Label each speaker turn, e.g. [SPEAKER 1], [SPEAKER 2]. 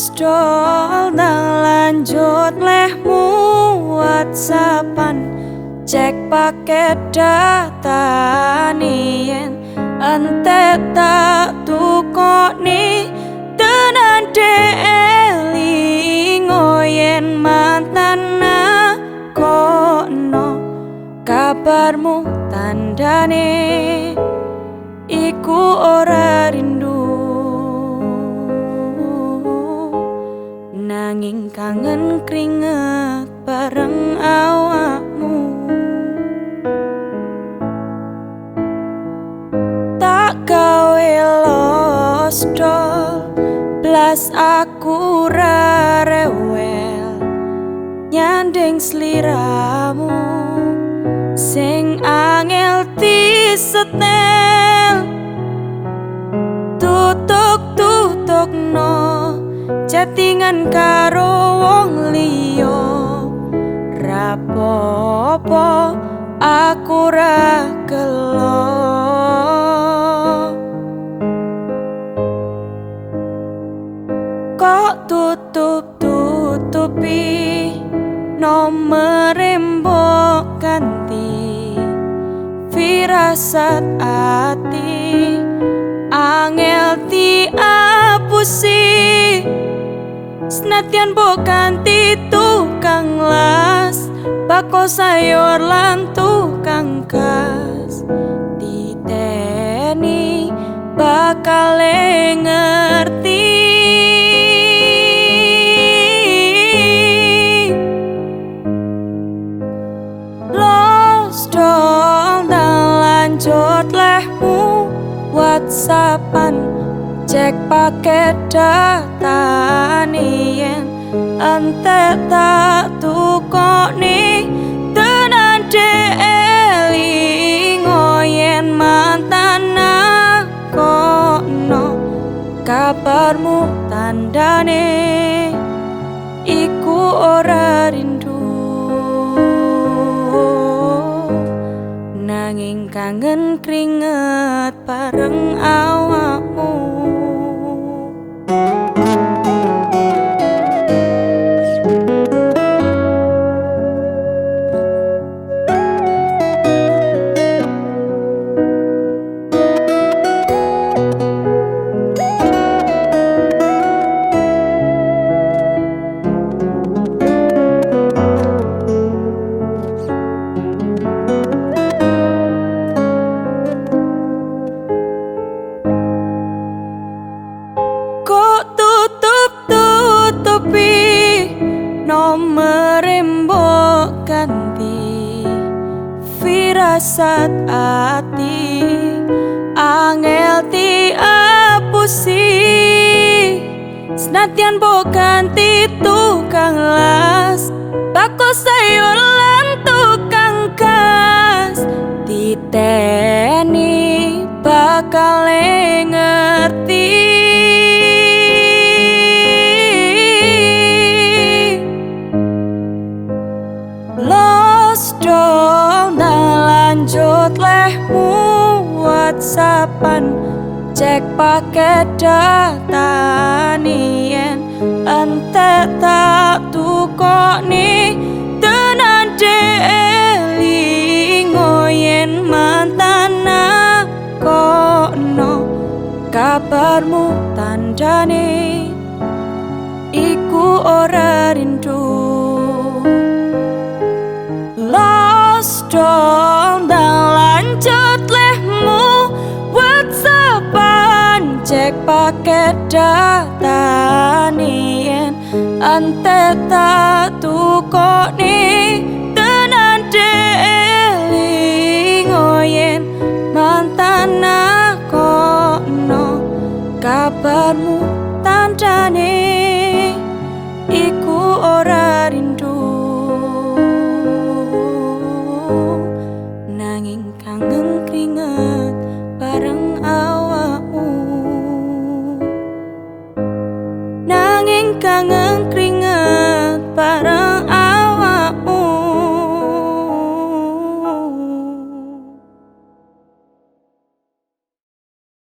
[SPEAKER 1] Lost all lanjut lehmu whatsappan cek paket data nien. Ante tak tukoni tenan deeli ngoyen mantan kono kabarmu tandane iku ora rindu nanging kangen keringet bareng awakmu. Tak gawe lostol blas aku rewel. Nyanding sliramu chattingan karo wong liya. Rapopo aku ra gelo kok tutup tutupi nomor mbok ganti? Firasat ati angel ti apusi Senatian bukan tukang las Bako sayur lan tukang kas. Titeni bakal ngerti. Lost dong lanjut lehmu Whatsappan cek paket data nien ante tak tukoni. Tenan eli ngoyen mantan kono kabarmu tandane iku ora rindu. Nanging kangen keringet bareng nomor mbok ganti firasat ati angel ti apusi senatian mbok ganti tukang las. Bako sayur lan tukang kas titeni bakal whatsappan cek paket data nien. Ente tak tukoni tenan deeli ngoyen mantan kono kabarmu tandane pakai data nien. Ante ta tu kok ni tenan de ngoyen mantan aku kabarmu tandane iku ora rindu. Nanging kangen kringan